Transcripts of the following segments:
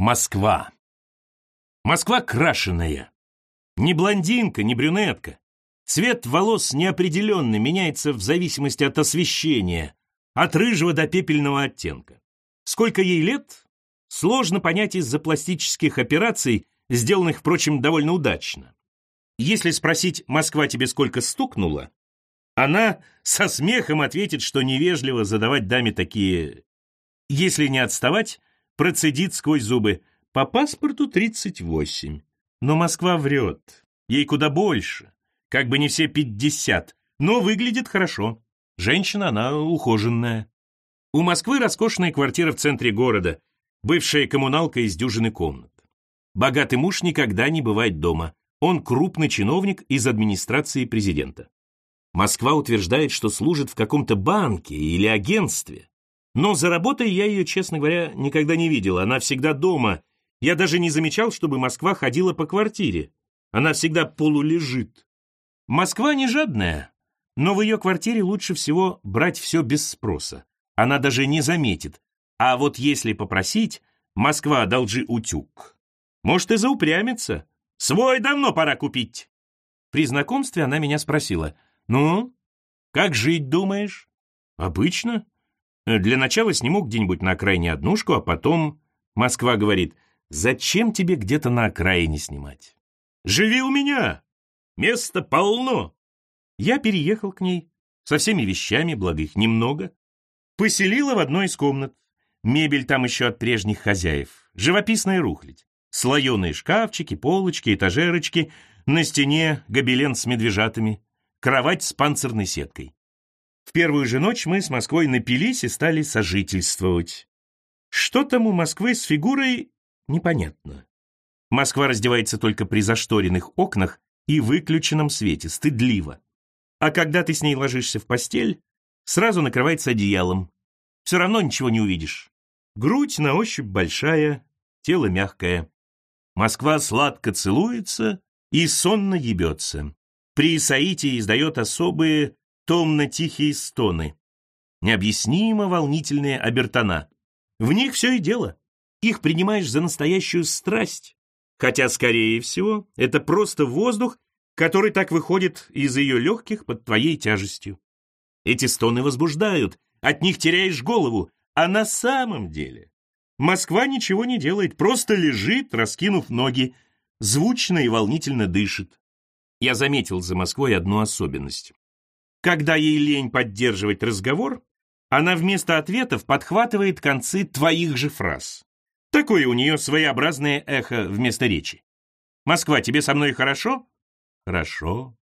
Москва. Москва крашеная. Не блондинка, не брюнетка. Цвет волос неопределенный, меняется в зависимости от освещения, от рыжего до пепельного оттенка. Сколько ей лет? Сложно понять из-за пластических операций, сделанных, впрочем, довольно удачно. Если спросить «Москва тебе сколько стукнула?», она со смехом ответит, что невежливо задавать даме такие... Если не отставать, процедит сквозь зубы. По паспорту 38. Но Москва врет. Ей куда больше. Как бы не все 50. Но выглядит хорошо. Женщина она ухоженная. У Москвы роскошная квартира в центре города, бывшая коммуналка из дюжины комнат. Богатый муж никогда не бывает дома. Он крупный чиновник из администрации президента. Москва утверждает, что служит в каком-то банке или агентстве. Но за работой я ее, честно говоря, никогда не видел. Она всегда дома. Я даже не замечал, чтобы Москва ходила по квартире. Она всегда полулежит. Москва не жадная, но в ее квартире лучше всего брать все без спроса. Она даже не заметит. А вот если попросить, Москва одолжи утюг. Может и заупрямится. Свой давно пора купить. При знакомстве она меня спросила, «Ну, как жить думаешь?» «Обычно. Для начала сниму где-нибудь на окраине однушку, а потом...» Москва говорит, «Зачем тебе где-то на окраине снимать? Живи у меня! Места полно!» Я переехал к ней со всеми вещами, благо их немного. Поселила в одной из комнат. Мебель там еще от прежних хозяев. Живописная рухлядь. Слоеные шкафчики, полочки, этажерочки. На стене гобелен с медвежатами. Кровать с панцирной сеткой. В первую же ночь мы с Москвой напились и стали сожительствовать. Что там у Москвы с фигурой, непонятно. Москва раздевается только при зашторенных окнах и выключенном свете, стыдливо. А когда ты с ней ложишься в постель, сразу накрывается одеялом. Все равно ничего не увидишь. Грудь на ощупь большая, тело мягкое. Москва сладко целуется и сонно ебется. При Саите издает особые томно-тихие стоны. Необъяснимо волнительные обертона. В них все и дело. Их принимаешь за настоящую страсть. Хотя, скорее всего, это просто воздух, который так выходит из ее легких под твоей тяжестью. Эти стоны возбуждают, от них теряешь голову, а на самом деле Москва ничего не делает, просто лежит, раскинув ноги, звучно и волнительно дышит. Я заметил за Москвой одну особенность. Когда ей лень поддерживать разговор, она вместо ответов подхватывает концы твоих же фраз. Такое у нее своеобразное эхо вместо речи. «Москва, тебе со мной хорошо?» Хорошо.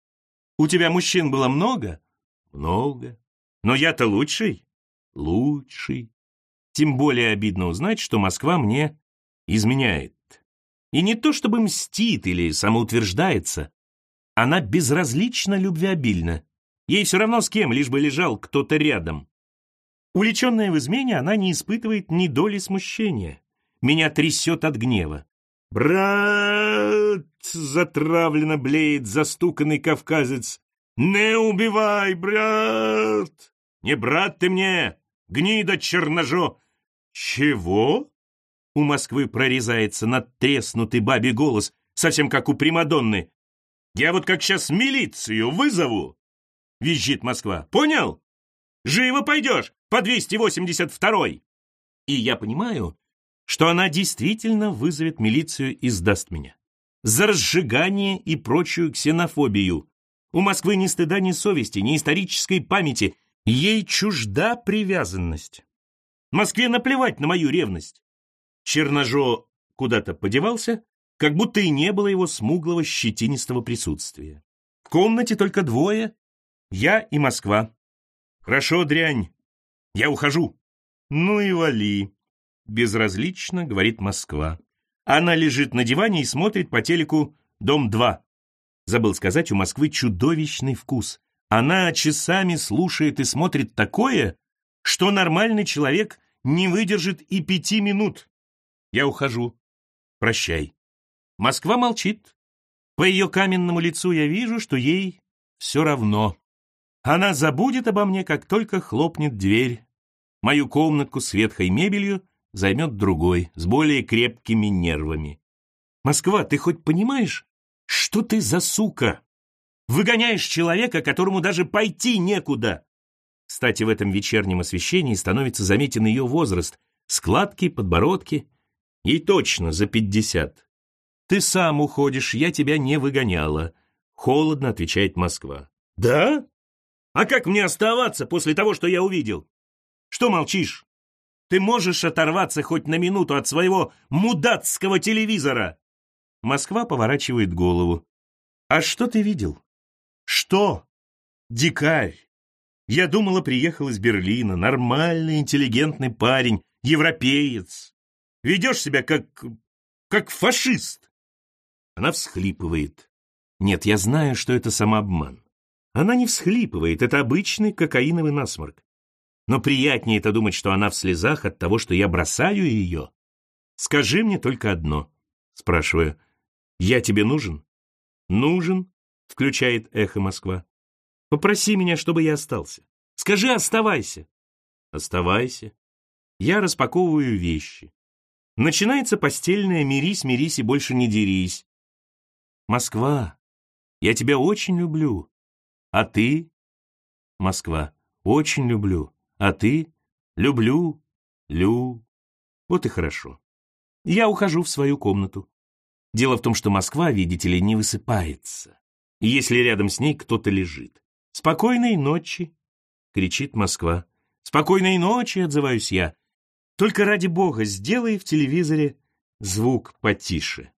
У тебя мужчин было много? Много. Но я-то лучший? Лучший. Тем более обидно узнать, что Москва мне изменяет. И не то чтобы мстит или самоутверждается. Она безразлично любвеобильна. Ей все равно с кем, лишь бы лежал кто-то рядом. Увлеченная в измене, она не испытывает ни доли смущения. Меня трясет от гнева. «Брат!» — затравленно блеет застуканный кавказец. «Не убивай, брат! Не брат ты мне, гнида черножо!» «Чего?» У Москвы прорезается надтреснутый бабий голос, совсем как у Примадонны. «Я вот как сейчас милицию вызову!» Визжит Москва. «Понял? Живо пойдешь по 282-й!» И я понимаю, что она действительно вызовет милицию и сдаст меня. За разжигание и прочую ксенофобию. У Москвы ни стыда, ни совести, ни исторической памяти. Ей чужда привязанность. Москве наплевать на мою ревность. Черножо куда-то подевался, как будто и не было его смуглого щетинистого присутствия. В комнате только двое, я и Москва. Хорошо, дрянь, я ухожу. Ну и вали. Безразлично, говорит Москва. Она лежит на диване и смотрит по телеку «Дом-2». Забыл сказать, у Москвы чудовищный вкус. Она часами слушает и смотрит такое, что нормальный человек не выдержит и пяти минут. Я ухожу. Прощай. Москва молчит. По ее каменному лицу я вижу, что ей все равно. Она забудет обо мне, как только хлопнет дверь. Мою комнатку с ветхой мебелью займет другой, с более крепкими нервами. Москва, ты хоть понимаешь, что ты за сука? Выгоняешь человека, которому даже пойти некуда. Кстати, в этом вечернем освещении становится заметен ее возраст. Складки, подбородки. Ей точно за пятьдесят. Ты сам уходишь, я тебя не выгоняла. Холодно отвечает Москва. Да? А как мне оставаться после того, что я увидел? Что молчишь? Ты можешь оторваться хоть на минуту от своего мудацкого телевизора. Москва поворачивает голову. А что ты видел? Что? Дикарь. Я думала, приехал из Берлина, нормальный, интеллигентный парень, европеец. Ведешь себя как... как фашист. Она всхлипывает. Нет, я знаю, что это самообман. Она не всхлипывает, это обычный кокаиновый насморк. Но приятнее это думать, что она в слезах от того, что я бросаю ее. Скажи мне только одно, спрашиваю. Я тебе нужен? Нужен, включает эхо Москва. Попроси меня, чтобы я остался. Скажи, оставайся. Оставайся. Я распаковываю вещи. Начинается постельное «мирись, мирись и больше не дерись». Москва, я тебя очень люблю. А ты? Москва, очень люблю. А ты? Люблю. Лю. Вот и хорошо. Я ухожу в свою комнату. Дело в том, что Москва, видите ли, не высыпается, если рядом с ней кто-то лежит. «Спокойной ночи!» — кричит Москва. «Спокойной ночи!» — отзываюсь я. «Только ради бога, сделай в телевизоре звук потише».